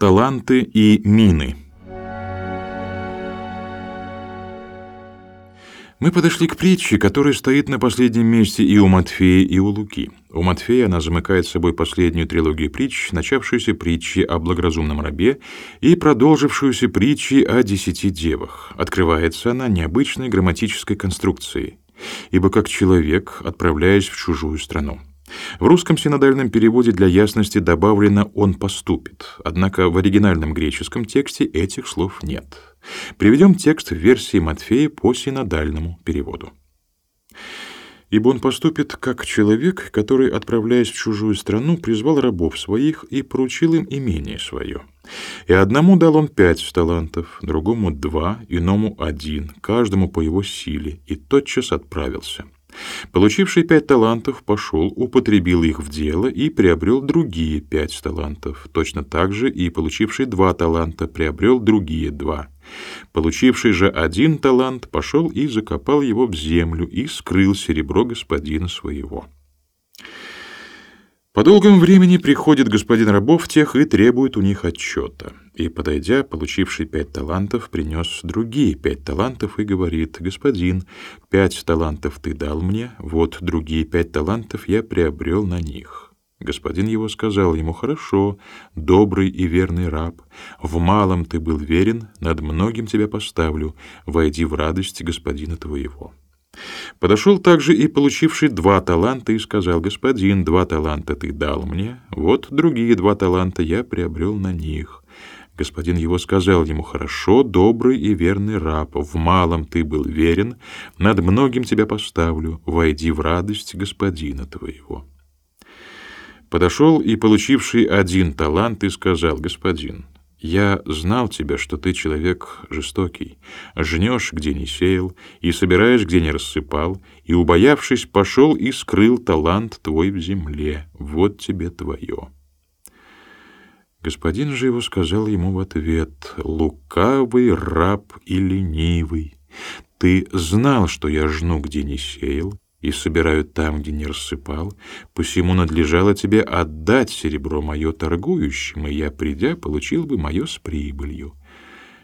Таланты и мины. Мы подошли к притче, которая стоит на последнем месте и у Матфея, и у Луки. У Матфея она замыкает собой последнюю трилогию притч, начавшуюся притчи о благоразумном рабе и продолжившуюся притчи о десяти девах. Открывается она необычной грамматической конструкцией. «Ибо как человек, отправляясь в чужую страну». В русском синодальном переводе для ясности добавлено «он поступит», однако в оригинальном греческом тексте этих слов нет. Приведем текст в версии Матфея по синодальному переводу. Ибо он поступит как человек, который, отправляясь в чужую страну, призвал рабов своих и поручил им имение свое. И одному дал он пять талантов, другому два, иному один, каждому по его силе, и тотчас отправился. Получивший пять талантов пошел, употребил их в дело и приобрел другие пять талантов. Точно так же и получивший два таланта приобрел другие два. Получивший же один талант пошел и закопал его в землю и скрыл серебро господина своего. По долгому времени приходит господин рабов тех и требует у них отчета. И, подойдя, получивший пять талантов, принес другие пять талантов и говорит, «Господин, пять талантов ты дал мне, вот другие пять талантов я приобрел на них». Господин его сказал ему, «Хорошо, добрый и верный раб, в малом ты был верен, над многим тебя поставлю, войди в радость господина твоего». Подошел также и получивший два таланта и сказал, «Господин, два таланта ты дал мне, вот другие два таланта я приобрел на них». Господин его сказал ему, «Хорошо, добрый и верный раб, в малом ты был верен, над многим тебя поставлю, войди в радость господина твоего». Подошел и получивший один талант и сказал, «Господин, я знал тебя, что ты человек жестокий, жнешь, где не сеял, и собираешь, где не рассыпал, и, убоявшись, пошел и скрыл талант твой в земле. Вот тебе твое. Господин же его сказал ему в ответ, «Лукавый раб и ленивый, ты знал, что я жну, где не сеял, и собираю там, где не рассыпал, посему надлежало тебе отдать серебро мое торгующим, и я, придя, получил бы мое с прибылью.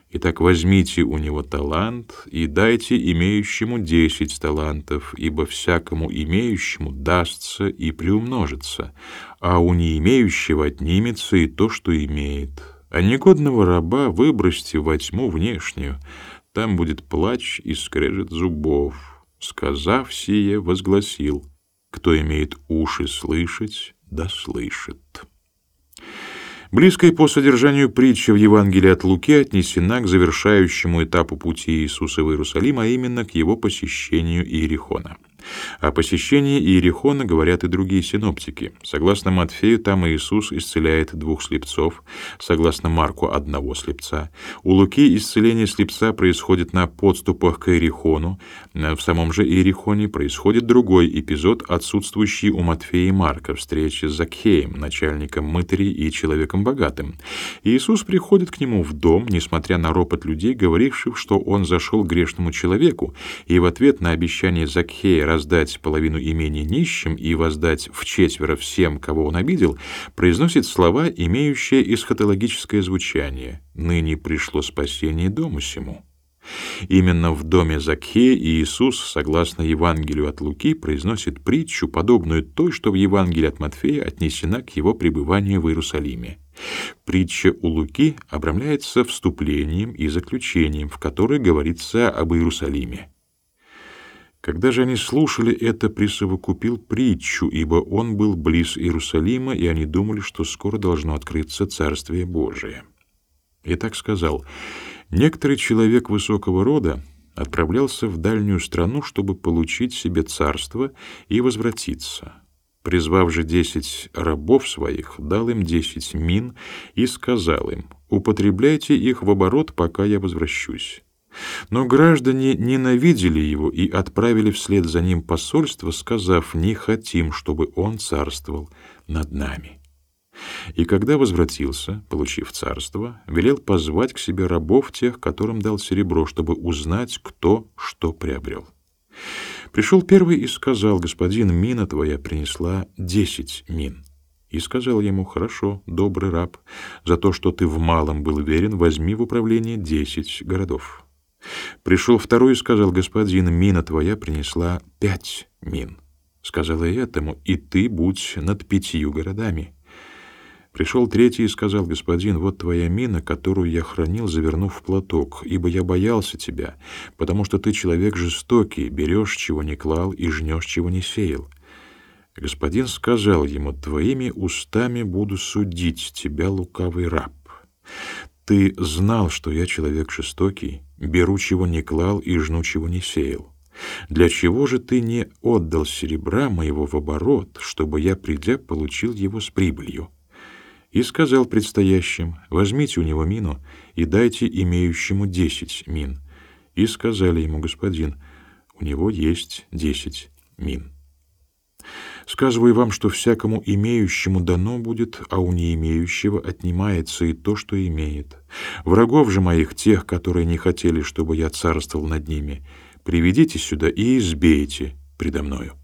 Итак, возьмите у него талант и дайте имеющему десять талантов, ибо всякому имеющему дастся и приумножится, а у не имеющего отнимется и то, что имеет. А негодного раба выбросьте во тьму внешнюю, там будет плач и скрежет зубов». Сказав сие, возгласил, кто имеет уши слышать, да слышит. Близкая по содержанию притча в Евангелии от Луки отнесена к завершающему этапу пути Иисуса в Иерусалим, а именно к его посещению Иерихона. О посещении Иерихона говорят и другие синоптики. Согласно Матфею, там Иисус исцеляет двух слепцов, согласно Марку — одного слепца. У Луки исцеление слепца происходит на подступах к Иерихону. В самом же Иерихоне происходит другой эпизод, отсутствующий у Матфея и Марка, встречи с Закхеем, начальником мытарей и человеком богатым. Иисус приходит к нему в дом, несмотря на ропот людей, говоривших, что он зашел к грешному человеку, и в ответ на обещание Закхея раздать половину имения нищим и воздать в четверо всем, кого он обидел, произносит слова, имеющие эсхатологическое звучание «Ныне пришло спасение дому сему». Именно в доме Закхея Иисус, согласно Евангелию от Луки, произносит притчу, подобную той, что в Евангелии от Матфея отнесена к его пребыванию в Иерусалиме. Притча у Луки обрамляется вступлением и заключением, в которой говорится об Иерусалиме. Когда же они слушали это, присовокупил притчу, ибо он был близ Иерусалима, и они думали, что скоро должно открыться Царствие Божие. И так сказал, некоторый человек высокого рода отправлялся в дальнюю страну, чтобы получить себе царство и возвратиться. Призвав же десять рабов своих, дал им десять мин и сказал им, «Употребляйте их в оборот, пока я возвращусь». Но граждане ненавидели его и отправили вслед за ним посольство, сказав, «Не хотим, чтобы он царствовал над нами». И когда возвратился, получив царство, велел позвать к себе рабов тех, которым дал серебро, чтобы узнать, кто что приобрел. Пришел первый и сказал, «Господин, мина твоя принесла десять мин». и сказал ему, «Хорошо, добрый раб, за то, что ты в малом был верен, возьми в управление десять городов». Пришел второй и сказал, «Господин, мина твоя принесла пять мин». Сказал и этому, «И ты будь над пятью городами». Пришел третий и сказал, «Господин, вот твоя мина, которую я хранил, завернув в платок, ибо я боялся тебя, потому что ты человек жестокий, берешь, чего не клал, и жнешь, чего не сеял». Господин сказал ему, «Твоими устами буду судить тебя, лукавый раб. Ты знал, что я человек жестокий, беру, чего не клал, и жну, чего не сеял. Для чего же ты не отдал серебра моего в оборот, чтобы я, придя, получил его с прибылью?» И сказал предстоящим, «Возьмите у него мину и дайте имеющему десять мин». И сказали ему, «Господин, у него есть десять мин». Сказываю вам, что всякому имеющему дано будет, а у неимеющего отнимается и то, что имеет. Врагов же моих, тех, которые не хотели, чтобы я царствовал над ними, приведите сюда и избейте предо мною».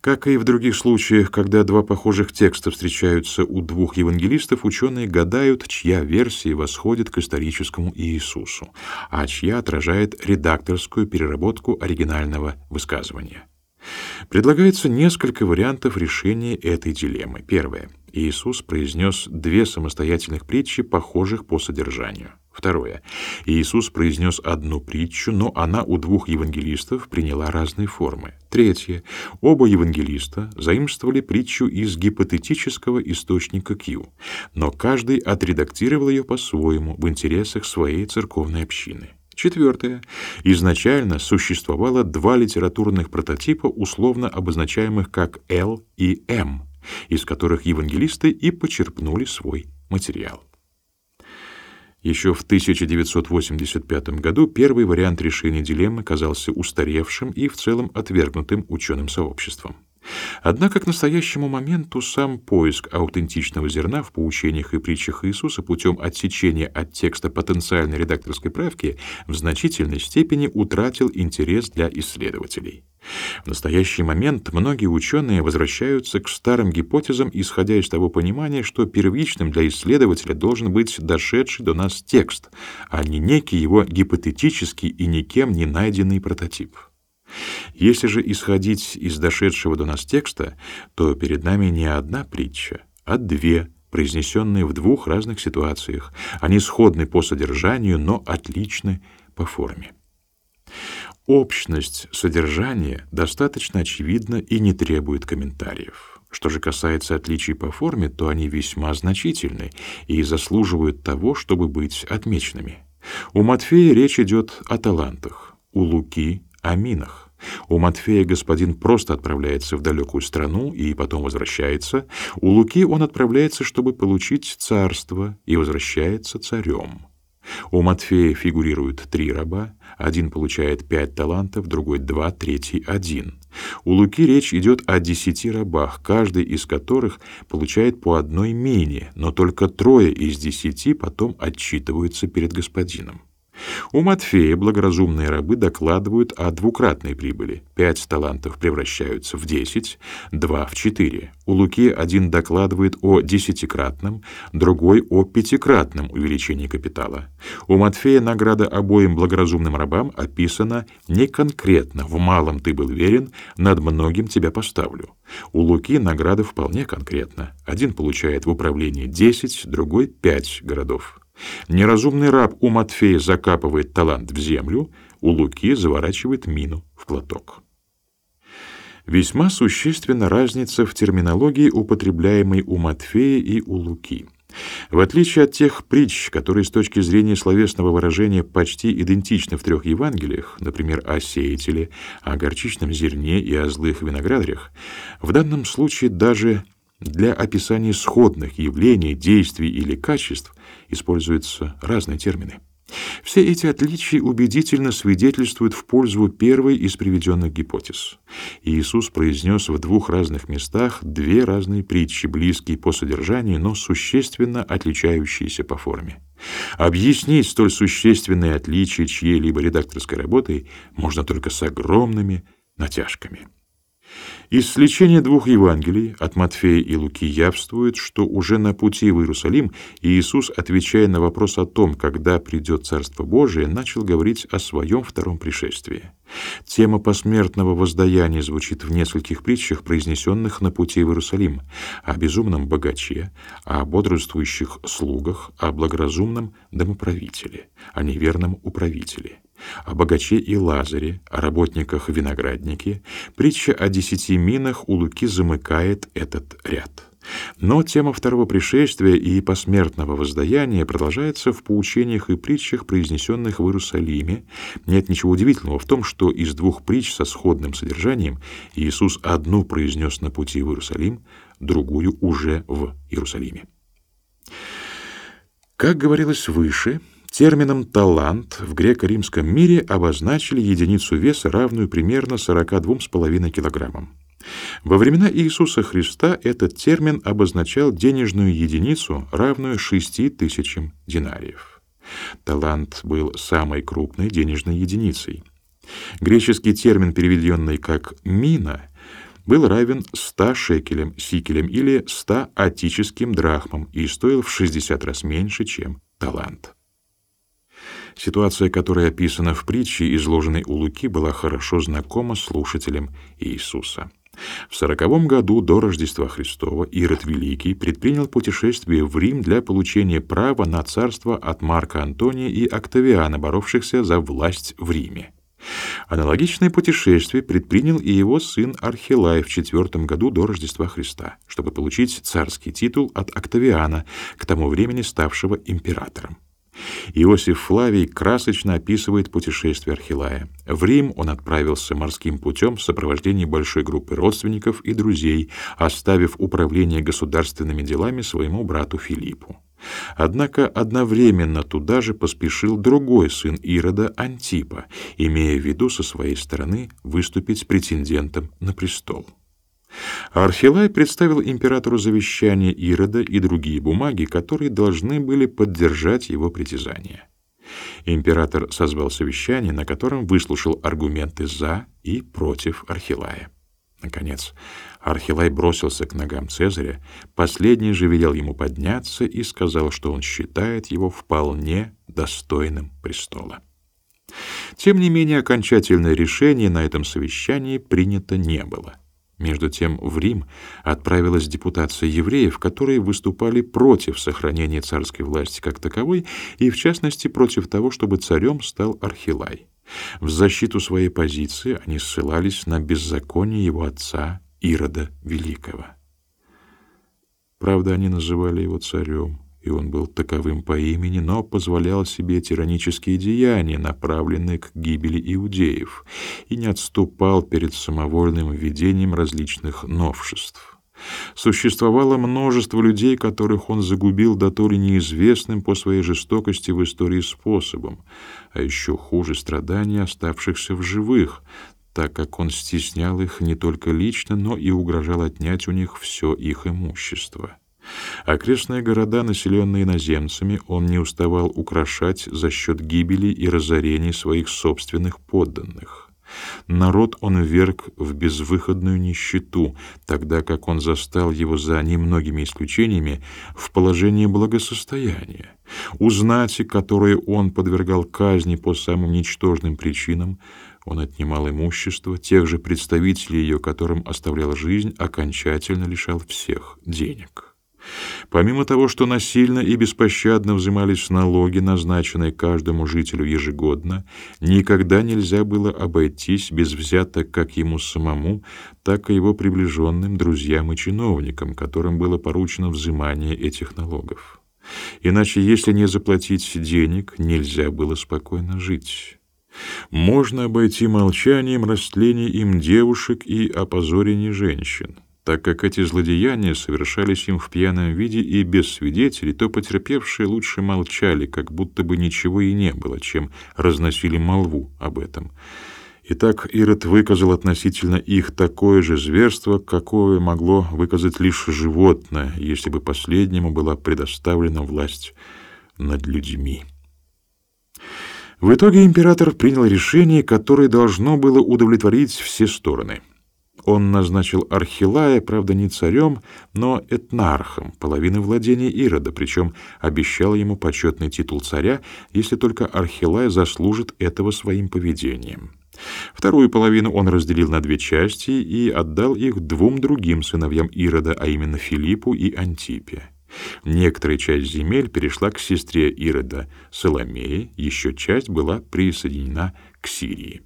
Как и в других случаях, когда два похожих текста встречаются у двух евангелистов, ученые гадают, чья версия восходит к историческому Иисусу, а чья отражает редакторскую переработку оригинального высказывания. Предлагается несколько вариантов решения этой дилеммы. Первое. Иисус произнес две самостоятельных притчи, похожих по содержанию. Второе. Иисус произнес одну притчу, но она у двух евангелистов приняла разные формы. Третье. Оба евангелиста заимствовали притчу из гипотетического источника Q, но каждый отредактировал ее по-своему в интересах своей церковной общины. Четвертое. Изначально существовало два литературных прототипа, условно обозначаемых как L и M, из которых евангелисты и почерпнули свой материал. Еще в 1985 году первый вариант решения дилеммы казался устаревшим и в целом отвергнутым ученым сообществом. Однако к настоящему моменту сам поиск аутентичного зерна в поучениях и притчах Иисуса путем отсечения от текста потенциальной редакторской правки в значительной степени утратил интерес для исследователей. В настоящий момент многие ученые возвращаются к старым гипотезам, исходя из того понимания, что первичным для исследователя должен быть дошедший до нас текст, а не некий его гипотетический и никем не найденный прототип. Если же исходить из дошедшего до нас текста, то перед нами не одна притча, а две, произнесенные в двух разных ситуациях. Они сходны по содержанию, но отличны по форме. Общность содержания достаточно очевидна и не требует комментариев. Что же касается отличий по форме, то они весьма значительны и заслуживают того, чтобы быть отмеченными. У Матфея речь идет о талантах, у Луки о минах. У Матфея господин просто отправляется в далекую страну и потом возвращается. У Луки он отправляется, чтобы получить царство, и возвращается царем. У Матфея фигурируют три раба, один получает пять талантов, другой два, третий один. У Луки речь идет о десяти рабах, каждый из которых получает по одной мине, но только трое из десяти потом отчитываются перед господином. У Матфея благоразумные рабы докладывают о двукратной прибыли. Пять талантов превращаются в десять, два в четыре. У Луки один докладывает о десятикратном, другой о пятикратном увеличении капитала. У Матфея награда обоим благоразумным рабам описана не конкретно «в малом ты был верен, над многим тебя поставлю». У Луки награда вполне конкретна. Один получает в управлении десять, другой — пять городов. Неразумный раб у Матфея закапывает талант в землю, у Луки заворачивает мину в платок. Весьма существенна разница в терминологии, употребляемой у Матфея и у Луки. В отличие от тех притч, которые с точки зрения словесного выражения почти идентичны в трех Евангелиях, например, о сеятеле, о горчичном зерне и о злых виноградарях, в данном случае даже для описания сходных явлений, действий или качеств используются разные термины. Все эти отличия убедительно свидетельствуют в пользу первой из приведенных гипотез. Иисус произнес в двух разных местах две разные притчи, близкие по содержанию, но существенно отличающиеся по форме. Объяснить столь существенные отличия чьей-либо редакторской работы можно только с огромными натяжками. Из сличения двух Евангелий от Матфея и Луки явствует, что уже на пути в Иерусалим Иисус, отвечая на вопрос о том, когда придет Царство Божие, начал говорить о своем втором пришествии. Тема посмертного воздаяния звучит в нескольких притчах, произнесенных на пути в Иерусалим, о безумном богаче, о бодрствующих слугах, о благоразумном домоправителе, о неверном управителе о богаче и Лазаре, о работниках винограднике, притча о десяти минах у Луки замыкает этот ряд. Но тема второго пришествия и посмертного воздаяния продолжается в поучениях и притчах, произнесенных в Иерусалиме. Нет ничего удивительного в том, что из двух притч со сходным содержанием Иисус одну произнес на пути в Иерусалим, другую уже в Иерусалиме. Как говорилось выше, Термином «талант» в греко-римском мире обозначили единицу веса, равную примерно 42,5 килограммам. Во времена Иисуса Христа этот термин обозначал денежную единицу, равную 6 тысячам динариев. Талант был самой крупной денежной единицей. Греческий термин, переведенный как «мина», был равен 100 шекелям, сикелям или 100 атическим драхмам и стоил в 60 раз меньше, чем талант. Ситуация, которая описана в притче, изложенной у Луки, была хорошо знакома слушателям Иисуса. В сороковом году до Рождества Христова Ирод Великий предпринял путешествие в Рим для получения права на царство от Марка Антония и Октавиана, боровшихся за власть в Риме. Аналогичное путешествие предпринял и его сын Архилай в четвертом году до Рождества Христа, чтобы получить царский титул от Октавиана, к тому времени ставшего императором. Иосиф Флавий красочно описывает путешествие Архилая. В Рим он отправился морским путем в сопровождении большой группы родственников и друзей, оставив управление государственными делами своему брату Филиппу. Однако одновременно туда же поспешил другой сын Ирода Антипа, имея в виду со своей стороны выступить претендентом на престол. Архилай представил императору завещание Ирода и другие бумаги, которые должны были поддержать его притязания. Император созвал совещание, на котором выслушал аргументы за и против Архилая. Наконец, Архилай бросился к ногам Цезаря, последний же велел ему подняться и сказал, что он считает его вполне достойным престола. Тем не менее, окончательное решение на этом совещании принято не было. Между тем в Рим отправилась депутация евреев, которые выступали против сохранения царской власти как таковой и, в частности, против того, чтобы царем стал Архилай. В защиту своей позиции они ссылались на беззаконие его отца Ирода Великого. Правда, они называли его царем, и он был таковым по имени, но позволял себе тиранические деяния, направленные к гибели иудеев, и не отступал перед самовольным введением различных новшеств. Существовало множество людей, которых он загубил до то ли неизвестным по своей жестокости в истории способом, а еще хуже страдания оставшихся в живых, так как он стеснял их не только лично, но и угрожал отнять у них все их имущество. Окрестные города, населенные иноземцами, он не уставал украшать за счет гибели и разорений своих собственных подданных. Народ он вверг в безвыходную нищету, тогда как он застал его за немногими исключениями в положении благосостояния. У знати, которые он подвергал казни по самым ничтожным причинам, он отнимал имущество тех же представителей ее, которым оставлял жизнь, окончательно лишал всех денег. Помимо того, что насильно и беспощадно взимались налоги, назначенные каждому жителю ежегодно, никогда нельзя было обойтись без взяток как ему самому, так и его приближенным друзьям и чиновникам, которым было поручено взимание этих налогов. Иначе, если не заплатить денег, нельзя было спокойно жить. Можно обойти молчанием растление им девушек и опозорение женщин так как эти злодеяния совершались им в пьяном виде и без свидетелей, то потерпевшие лучше молчали, как будто бы ничего и не было, чем разносили молву об этом. Итак, Ирод выказал относительно их такое же зверство, какое могло выказать лишь животное, если бы последнему была предоставлена власть над людьми. В итоге император принял решение, которое должно было удовлетворить все стороны — Он назначил Архилая, правда, не царем, но этнархом, половины владения Ирода, причем обещал ему почетный титул царя, если только Архилай заслужит этого своим поведением. Вторую половину он разделил на две части и отдал их двум другим сыновьям Ирода, а именно Филиппу и Антипе. Некоторая часть земель перешла к сестре Ирода, Соломее, еще часть была присоединена к Сирии.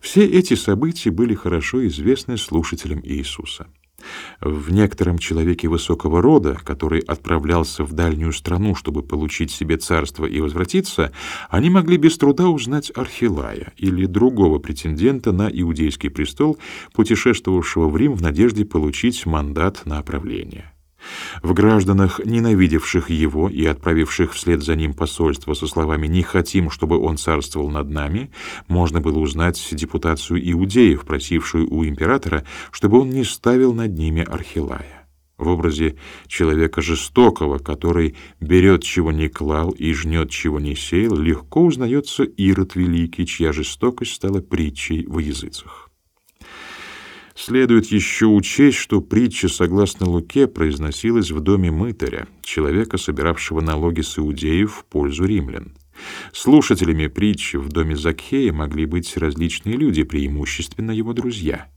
Все эти события были хорошо известны слушателям Иисуса. В некотором человеке высокого рода, который отправлялся в дальнюю страну, чтобы получить себе царство и возвратиться, они могли без труда узнать Архилая или другого претендента на иудейский престол, путешествовавшего в Рим в надежде получить мандат на правление. В гражданах, ненавидевших его и отправивших вслед за ним посольство со словами «не хотим, чтобы он царствовал над нами», можно было узнать депутацию иудеев, просившую у императора, чтобы он не ставил над ними Архилая. В образе человека жестокого, который берет, чего не клал, и жнет, чего не сеял, легко узнается Ирод Великий, чья жестокость стала притчей во языцах. Следует еще учесть, что притча, согласно Луке, произносилась в доме мытаря, человека, собиравшего налоги с иудеев в пользу римлян. Слушателями притчи в доме Закхея могли быть различные люди, преимущественно его друзья.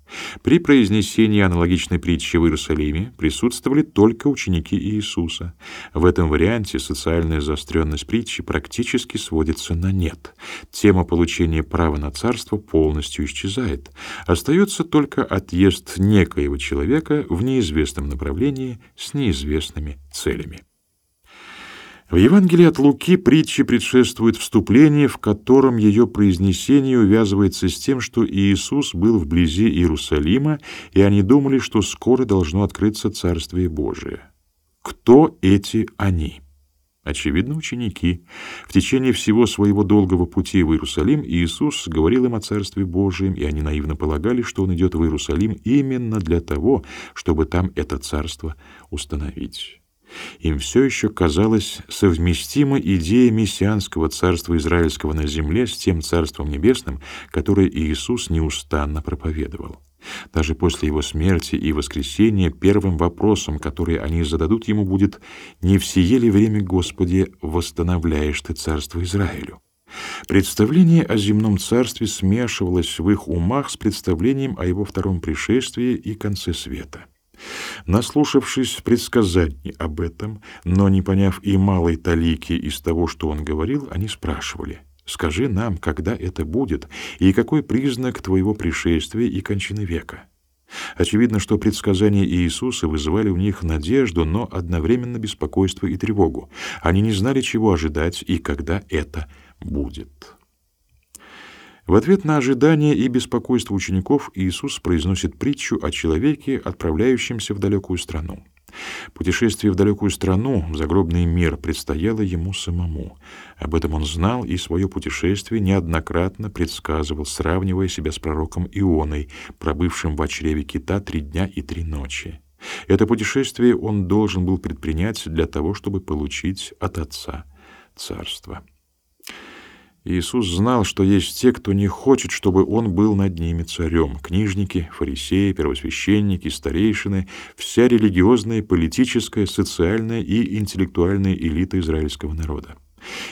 При произнесении аналогичной притчи в Иерусалиме присутствовали только ученики Иисуса. В этом варианте социальная заостренность притчи практически сводится на нет. Тема получения права на царство полностью исчезает. Остается только отъезд некоего человека в неизвестном направлении с неизвестными целями. В Евангелии от Луки притче предшествует вступление, в котором ее произнесение увязывается с тем, что Иисус был вблизи Иерусалима, и они думали, что скоро должно открыться Царствие Божие. Кто эти они? Очевидно, ученики. В течение всего своего долгого пути в Иерусалим Иисус говорил им о Царстве Божьем, и они наивно полагали, что Он идет в Иерусалим именно для того, чтобы там это царство установить. Им все еще казалась совместима идея мессианского царства израильского на земле с тем царством небесным, которое Иисус неустанно проповедовал. Даже после его смерти и воскресения первым вопросом, который они зададут ему, будет «Не в сие ли время, Господи, восстановляешь ты царство Израилю?» Представление о земном царстве смешивалось в их умах с представлением о его втором пришествии и конце света. Наслушавшись предсказаний об этом, но не поняв и малой талики из того, что он говорил, они спрашивали, «Скажи нам, когда это будет, и какой признак твоего пришествия и кончины века?» Очевидно, что предсказания Иисуса вызывали у них надежду, но одновременно беспокойство и тревогу. Они не знали, чего ожидать и когда это будет. В ответ на ожидания и беспокойство учеников Иисус произносит притчу о человеке, отправляющемся в далекую страну. Путешествие в далекую страну, в загробный мир, предстояло ему самому. Об этом он знал и свое путешествие неоднократно предсказывал, сравнивая себя с пророком Ионой, пробывшим в чреве кита три дня и три ночи. Это путешествие он должен был предпринять для того, чтобы получить от Отца царство. Иисус знал, что есть те, кто не хочет, чтобы он был над ними царем. Книжники, фарисеи, первосвященники, старейшины, вся религиозная, политическая, социальная и интеллектуальная элита израильского народа.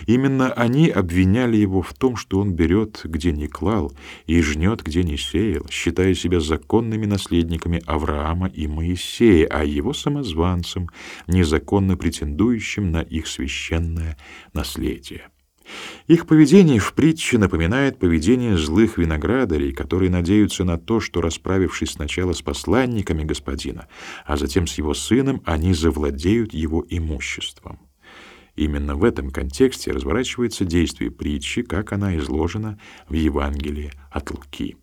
Именно они обвиняли его в том, что он берет, где не клал, и жнет, где не сеял, считая себя законными наследниками Авраама и Моисея, а его самозванцем, незаконно претендующим на их священное наследие. Их поведение в притче напоминает поведение злых виноградарей, которые надеются на то, что, расправившись сначала с посланниками господина, а затем с его сыном, они завладеют его имуществом. Именно в этом контексте разворачивается действие притчи, как она изложена в Евангелии от Луки.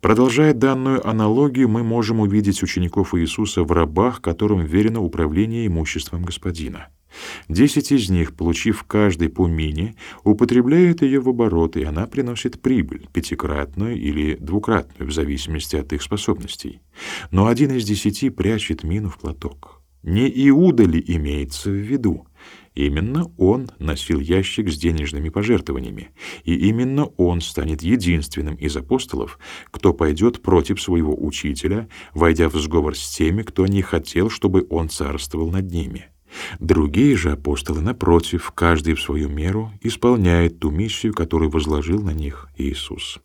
Продолжая данную аналогию, мы можем увидеть учеников Иисуса в рабах, которым верено управление имуществом господина. Десять из них, получив каждый по мине, употребляют ее в оборот, и она приносит прибыль, пятикратную или двукратную, в зависимости от их способностей. Но один из десяти прячет мину в платок. Не Иуда ли имеется в виду? Именно он носил ящик с денежными пожертвованиями, и именно он станет единственным из апостолов, кто пойдет против своего учителя, войдя в сговор с теми, кто не хотел, чтобы он царствовал над ними. Другие же апостолы, напротив, каждый в свою меру исполняет ту миссию, которую возложил на них Иисус.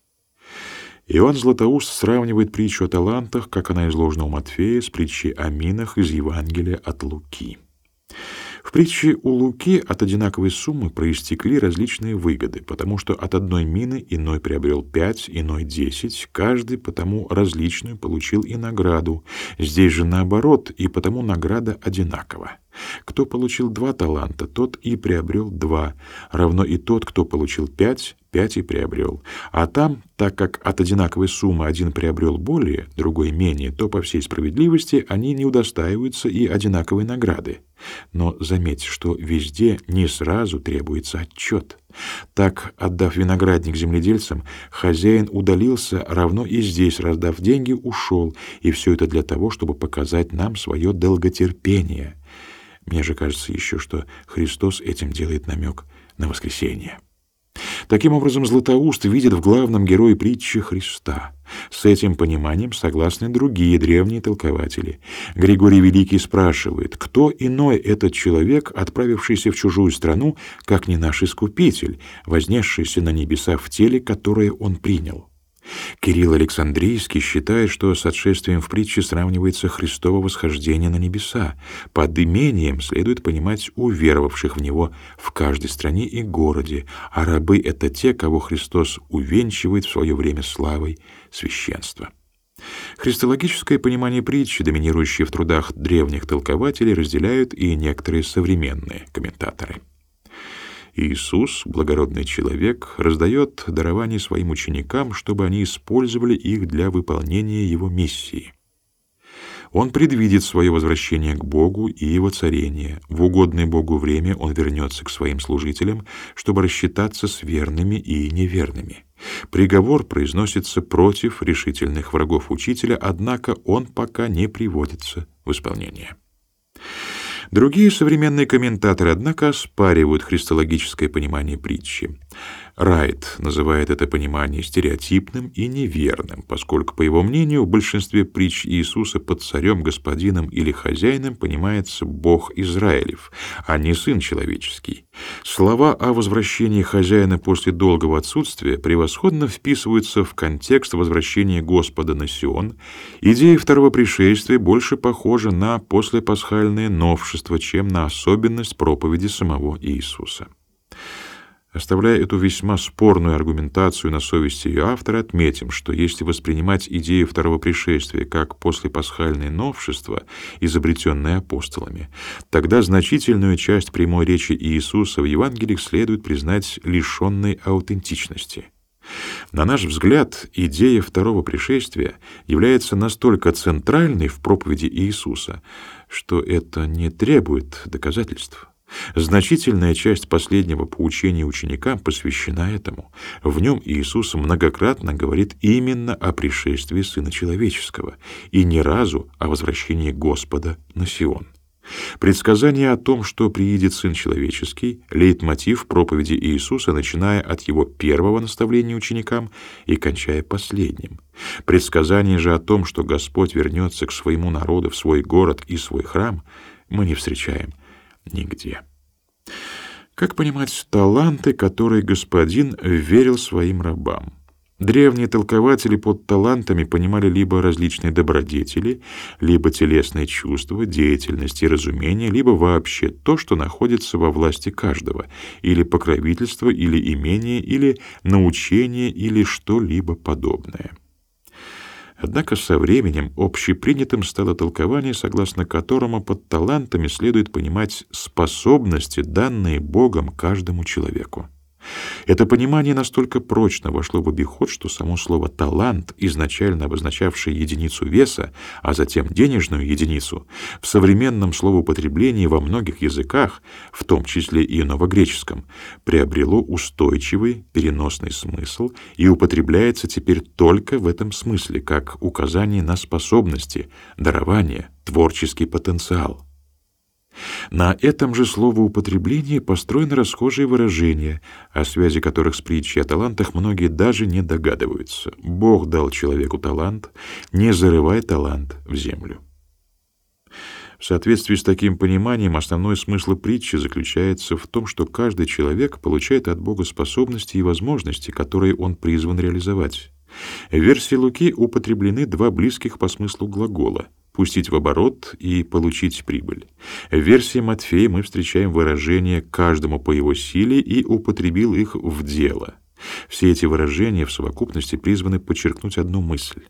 Иоанн Златоуст сравнивает притчу о талантах, как она изложена у Матфея, с притчей о минах из Евангелия от Луки. В притче у Луки от одинаковой суммы проистекли различные выгоды, потому что от одной мины иной приобрел пять, иной десять, каждый потому различную получил и награду. Здесь же наоборот, и потому награда одинакова. Кто получил два таланта, тот и приобрел два, равно и тот, кто получил пять, пять и приобрел. А там, так как от одинаковой суммы один приобрел более, другой менее, то по всей справедливости они не удостаиваются и одинаковой награды. Но заметьте, что везде не сразу требуется отчет. Так, отдав виноградник земледельцам, хозяин удалился, равно и здесь, раздав деньги, ушел, и все это для того, чтобы показать нам свое долготерпение. Мне же кажется еще, что Христос этим делает намек на воскресение. Таким образом, Златоуст видит в главном герое притчи Христа. С этим пониманием согласны другие древние толкователи. Григорий Великий спрашивает, кто иной этот человек, отправившийся в чужую страну, как не наш Искупитель, вознесшийся на небеса в теле, которое он принял? Кирилл Александрийский считает, что с отшествием в притче сравнивается Христово восхождение на небеса. Под имением следует понимать уверовавших в него в каждой стране и городе, а рабы — это те, кого Христос увенчивает в свое время славой священства. Христологическое понимание притчи, доминирующее в трудах древних толкователей, разделяют и некоторые современные комментаторы. Иисус, благородный человек, раздает дарования своим ученикам, чтобы они использовали их для выполнения его миссии. Он предвидит свое возвращение к Богу и его царение. В угодное Богу время он вернется к своим служителям, чтобы рассчитаться с верными и неверными. Приговор произносится против решительных врагов учителя, однако он пока не приводится в исполнение. Другие современные комментаторы, однако, оспаривают христологическое понимание притчи. Райт называет это понимание стереотипным и неверным, поскольку, по его мнению, в большинстве притч Иисуса под царем, господином или хозяином понимается Бог Израилев, а не Сын Человеческий. Слова о возвращении хозяина после долгого отсутствия превосходно вписываются в контекст возвращения Господа на Сион. Идея второго пришествия больше похожа на послепасхальное новшество, чем на особенность проповеди самого Иисуса. Оставляя эту весьма спорную аргументацию на совести ее автора, отметим, что если воспринимать идею второго пришествия как послепасхальное новшество, изобретенное апостолами, тогда значительную часть прямой речи Иисуса в Евангелиях следует признать лишенной аутентичности. На наш взгляд, идея второго пришествия является настолько центральной в проповеди Иисуса, что это не требует доказательств. Значительная часть последнего поучения ученикам посвящена этому. В нем Иисус многократно говорит именно о пришествии Сына Человеческого и ни разу о возвращении Господа на Сион. Предсказание о том, что приедет Сын Человеческий, лейтмотив проповеди Иисуса, начиная от его первого наставления ученикам и кончая последним. Предсказание же о том, что Господь вернется к своему народу в свой город и свой храм, мы не встречаем нигде. Как понимать таланты, которые господин верил своим рабам? Древние толкователи под талантами понимали либо различные добродетели, либо телесные чувства, деятельность и разумение, либо вообще то, что находится во власти каждого, или покровительство, или имение, или научение, или что-либо подобное. Однако со временем общепринятым стало толкование, согласно которому под талантами следует понимать способности, данные Богом каждому человеку. Это понимание настолько прочно вошло в обиход, что само слово «талант», изначально обозначавшее единицу веса, а затем денежную единицу, в современном словоупотреблении во многих языках, в том числе и новогреческом, приобрело устойчивый переносный смысл и употребляется теперь только в этом смысле, как указание на способности, дарование, творческий потенциал. На этом же словоупотреблении построены расхожие выражения, о связи которых с притчей о талантах многие даже не догадываются. Бог дал человеку талант, не зарывай талант в землю. В соответствии с таким пониманием основной смысл притчи заключается в том, что каждый человек получает от Бога способности и возможности, которые он призван реализовать. В версии Луки употреблены два близких по смыслу глагола пустить в оборот и получить прибыль. В версии Матфея мы встречаем выражение «каждому по его силе» и употребил их в дело. Все эти выражения в совокупности призваны подчеркнуть одну мысль.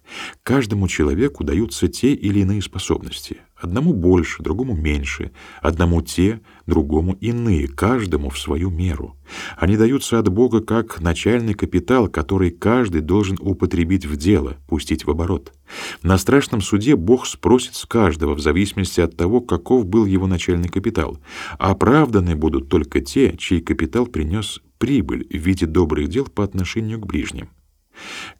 Каждому человеку даются те или иные способности. Одному больше, другому меньше, одному те, другому иные, каждому в свою меру. Они даются от Бога как начальный капитал, который каждый должен употребить в дело, пустить в оборот. На страшном суде Бог спросит с каждого в зависимости от того, каков был его начальный капитал. Оправданы будут только те, чей капитал принес прибыль в виде добрых дел по отношению к ближним.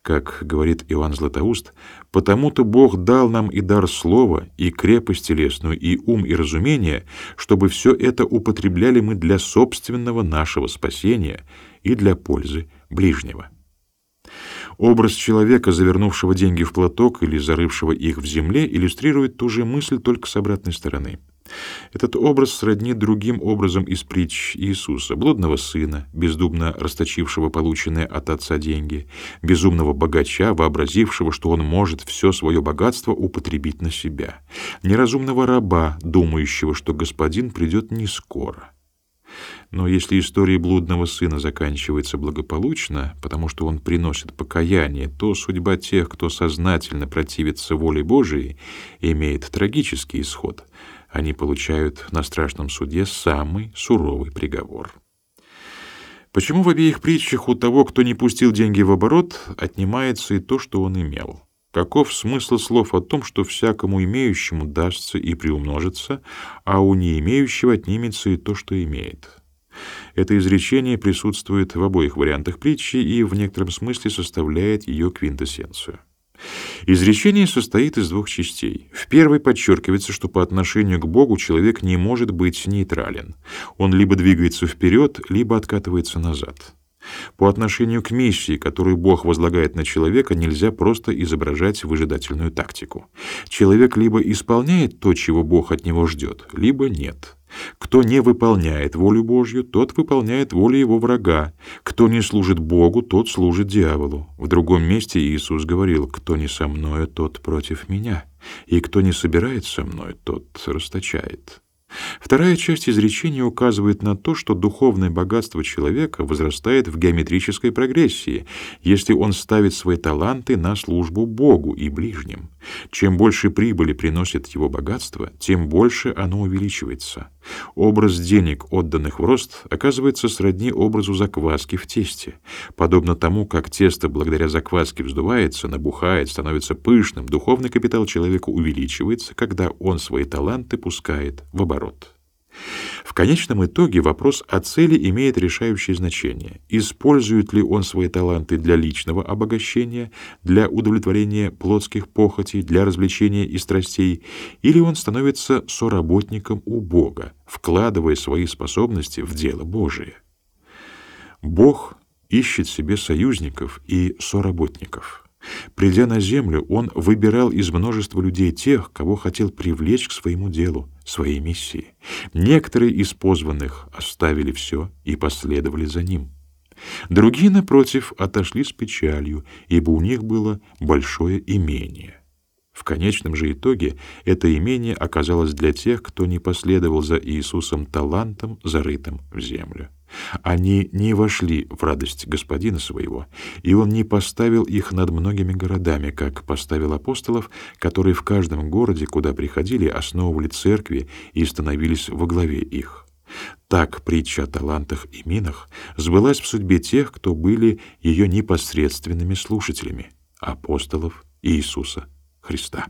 Как говорит Иоанн Златоуст, «Потому-то Бог дал нам и дар слова, и крепость телесную, и ум, и разумение, чтобы все это употребляли мы для собственного нашего спасения и для пользы ближнего». Образ человека, завернувшего деньги в платок или зарывшего их в земле, иллюстрирует ту же мысль только с обратной стороны. Этот образ сродни другим образом из притч Иисуса, блудного сына, бездумно расточившего полученные от отца деньги, безумного богача, вообразившего, что он может все свое богатство употребить на себя, неразумного раба, думающего, что господин придет не скоро. Но если история блудного сына заканчивается благополучно, потому что он приносит покаяние, то судьба тех, кто сознательно противится воле Божией, имеет трагический исход — они получают на страшном суде самый суровый приговор. Почему в обеих притчах у того, кто не пустил деньги в оборот, отнимается и то, что он имел? Каков смысл слов о том, что всякому имеющему дастся и приумножится, а у не имеющего отнимется и то, что имеет? Это изречение присутствует в обоих вариантах притчи и в некотором смысле составляет ее квинтэссенцию. Изречение состоит из двух частей. В первой подчеркивается, что по отношению к Богу человек не может быть нейтрален. Он либо двигается вперед, либо откатывается назад. По отношению к миссии, которую Бог возлагает на человека, нельзя просто изображать выжидательную тактику. Человек либо исполняет то, чего Бог от него ждет, либо нет. Кто не выполняет волю Божью, тот выполняет волю его врага. Кто не служит Богу, тот служит дьяволу. В другом месте Иисус говорил: "Кто не со мною, тот против меня, и кто не собирает со мной, тот расточает". Вторая часть изречения указывает на то, что духовное богатство человека возрастает в геометрической прогрессии, если он ставит свои таланты на службу Богу и ближним. Чем больше прибыли приносит его богатство, тем больше оно увеличивается. Образ денег, отданных в рост, оказывается сродни образу закваски в тесте. Подобно тому, как тесто благодаря закваске вздувается, набухает, становится пышным, духовный капитал человека увеличивается, когда он свои таланты пускает в оборот. В конечном итоге вопрос о цели имеет решающее значение. Использует ли он свои таланты для личного обогащения, для удовлетворения плотских похотей, для развлечения и страстей, или он становится соработником у Бога, вкладывая свои способности в дело Божие. Бог ищет себе союзников и соработников. Придя на землю, он выбирал из множества людей тех, кого хотел привлечь к своему делу, своей миссии. Некоторые из позванных оставили все и последовали за ним. Другие, напротив, отошли с печалью, ибо у них было большое имение. В конечном же итоге это имение оказалось для тех, кто не последовал за Иисусом талантом, зарытым в землю. Они не вошли в радость господина своего, и он не поставил их над многими городами, как поставил апостолов, которые в каждом городе, куда приходили, основывали церкви и становились во главе их. Так притча о талантах и минах сбылась в судьбе тех, кто были ее непосредственными слушателями, апостолов Иисуса Христа.